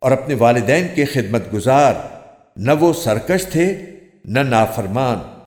اور اپنے والدین کے خدمت گزار نہ وہ سرکش تھے نہ نافرمان۔